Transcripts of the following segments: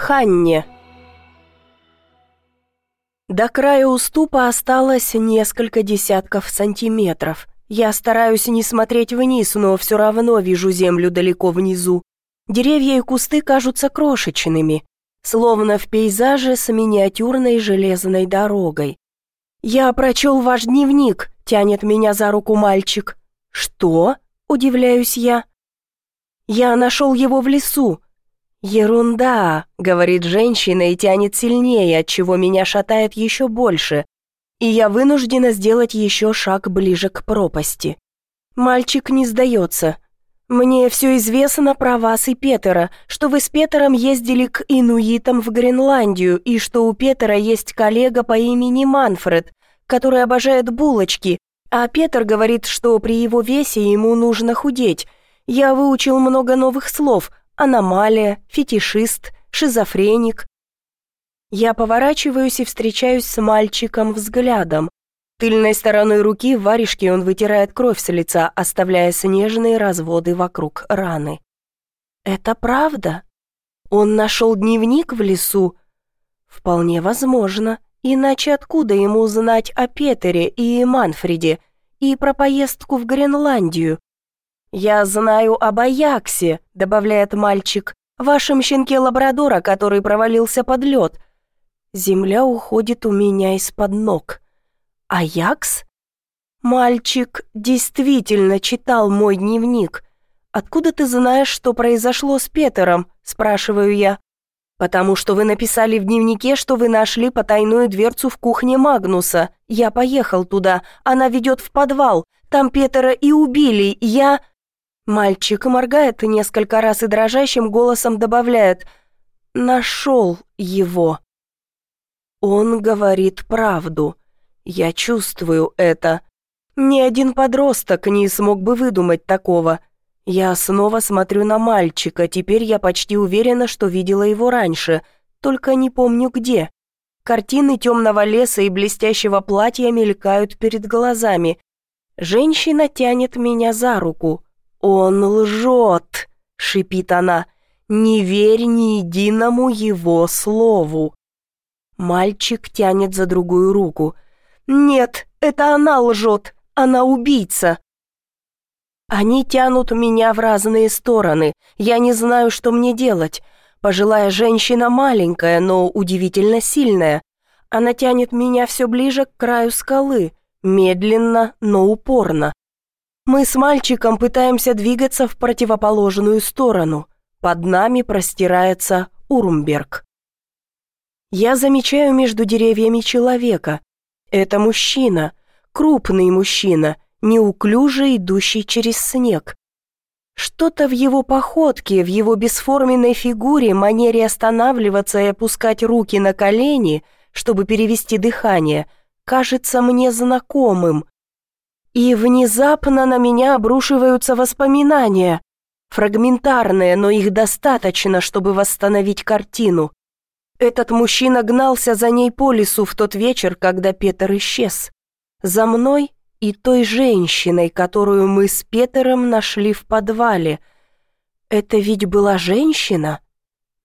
Ханне. До края уступа осталось несколько десятков сантиметров. Я стараюсь не смотреть вниз, но все равно вижу землю далеко внизу. Деревья и кусты кажутся крошечными, словно в пейзаже с миниатюрной железной дорогой. «Я прочел ваш дневник», — тянет меня за руку мальчик. «Что?» — удивляюсь я. «Я нашел его в лесу. «Ерунда», — говорит женщина и тянет сильнее, от чего меня шатает еще больше, и я вынуждена сделать еще шаг ближе к пропасти. Мальчик не сдается. «Мне все известно про вас и Петера, что вы с Петером ездили к инуитам в Гренландию и что у Петера есть коллега по имени Манфред, который обожает булочки, а Петр говорит, что при его весе ему нужно худеть. Я выучил много новых слов, аномалия, фетишист, шизофреник. Я поворачиваюсь и встречаюсь с мальчиком взглядом. Тыльной стороной руки в варежке он вытирает кровь с лица, оставляя снежные разводы вокруг раны. «Это правда? Он нашел дневник в лесу?» «Вполне возможно. Иначе откуда ему знать о Петере и Манфреде и про поездку в Гренландию? «Я знаю об Аяксе», — добавляет мальчик, «вашем щенке лабрадора, который провалился под лед». Земля уходит у меня из-под ног. «Аякс?» «Мальчик действительно читал мой дневник. Откуда ты знаешь, что произошло с Петером?» – спрашиваю я. «Потому что вы написали в дневнике, что вы нашли потайную дверцу в кухне Магнуса. Я поехал туда, она ведет в подвал. Там Петера и убили, я...» Мальчик моргает несколько раз и дрожащим голосом добавляет «Нашел его». Он говорит правду. Я чувствую это. Ни один подросток не смог бы выдумать такого. Я снова смотрю на мальчика, теперь я почти уверена, что видела его раньше, только не помню где. Картины темного леса и блестящего платья мелькают перед глазами. Женщина тянет меня за руку. «Он лжет!» — шипит она. «Не верь ни единому его слову!» Мальчик тянет за другую руку. «Нет, это она лжет! Она убийца!» Они тянут меня в разные стороны. Я не знаю, что мне делать. Пожилая женщина маленькая, но удивительно сильная. Она тянет меня все ближе к краю скалы, медленно, но упорно. Мы с мальчиком пытаемся двигаться в противоположную сторону. Под нами простирается Урмберг. Я замечаю между деревьями человека. Это мужчина, крупный мужчина, неуклюже идущий через снег. Что-то в его походке, в его бесформенной фигуре, манере останавливаться и опускать руки на колени, чтобы перевести дыхание, кажется мне знакомым. И внезапно на меня обрушиваются воспоминания. Фрагментарные, но их достаточно, чтобы восстановить картину. Этот мужчина гнался за ней по лесу в тот вечер, когда Петр исчез. За мной и той женщиной, которую мы с Петером нашли в подвале. Это ведь была женщина?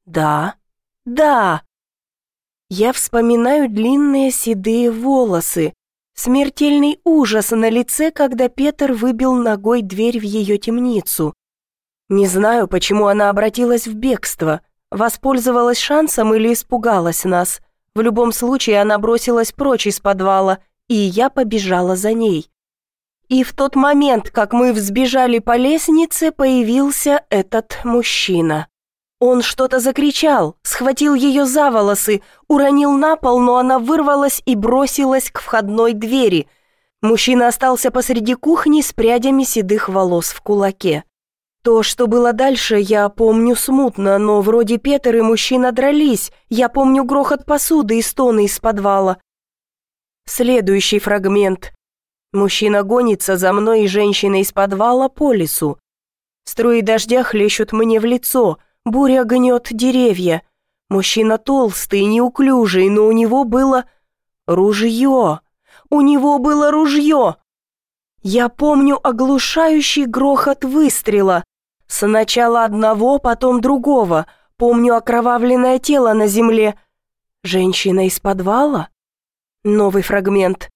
Да, да. Я вспоминаю длинные седые волосы, Смертельный ужас на лице, когда Петр выбил ногой дверь в ее темницу. Не знаю, почему она обратилась в бегство. Воспользовалась шансом или испугалась нас. В любом случае она бросилась прочь из подвала, и я побежала за ней. И в тот момент, как мы взбежали по лестнице, появился этот мужчина. Он что-то закричал, схватил ее за волосы, уронил на пол, но она вырвалась и бросилась к входной двери. Мужчина остался посреди кухни с прядями седых волос в кулаке. То, что было дальше, я помню смутно, но вроде Петр и мужчина дрались. Я помню грохот посуды и стоны из подвала. Следующий фрагмент. Мужчина гонится за мной и женщиной из подвала по лесу. Струи дождя хлещут мне в лицо. Буря гнет деревья. Мужчина толстый, неуклюжий, но у него было ружье. У него было ружье. Я помню оглушающий грохот выстрела. Сначала одного, потом другого. Помню окровавленное тело на земле. Женщина из подвала? Новый фрагмент.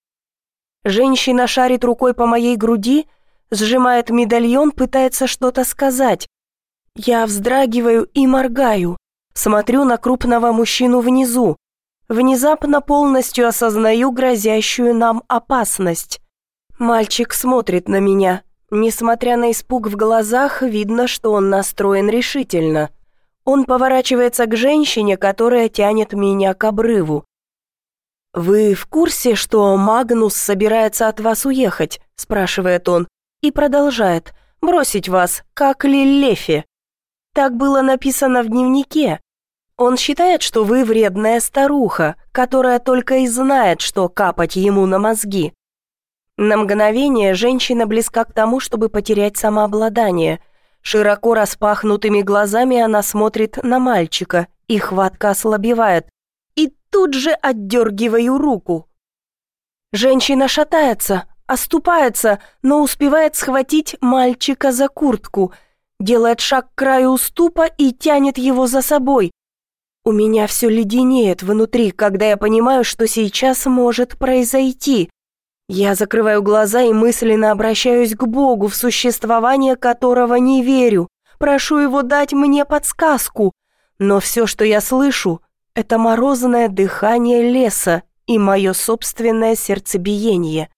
Женщина шарит рукой по моей груди, сжимает медальон, пытается что-то сказать. Я вздрагиваю и моргаю. Смотрю на крупного мужчину внизу. Внезапно полностью осознаю грозящую нам опасность. Мальчик смотрит на меня. Несмотря на испуг в глазах, видно, что он настроен решительно. Он поворачивается к женщине, которая тянет меня к обрыву. «Вы в курсе, что Магнус собирается от вас уехать?» – спрашивает он. И продолжает. «Бросить вас, как Лилефи». Так было написано в дневнике. Он считает, что вы вредная старуха, которая только и знает, что капать ему на мозги. На мгновение женщина близка к тому, чтобы потерять самообладание. Широко распахнутыми глазами она смотрит на мальчика, и хватка ослабевает. И тут же отдергиваю руку. Женщина шатается, оступается, но успевает схватить мальчика за куртку, делает шаг к краю уступа и тянет его за собой. У меня все леденеет внутри, когда я понимаю, что сейчас может произойти. Я закрываю глаза и мысленно обращаюсь к Богу, в существование которого не верю. Прошу его дать мне подсказку. Но все, что я слышу, это морозное дыхание леса и мое собственное сердцебиение.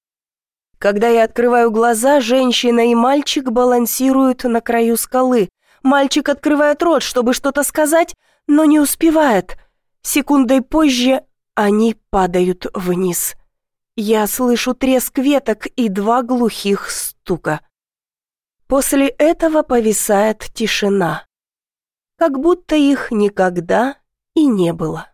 Когда я открываю глаза, женщина и мальчик балансируют на краю скалы. Мальчик открывает рот, чтобы что-то сказать, но не успевает. Секундой позже они падают вниз. Я слышу треск веток и два глухих стука. После этого повисает тишина. Как будто их никогда и не было.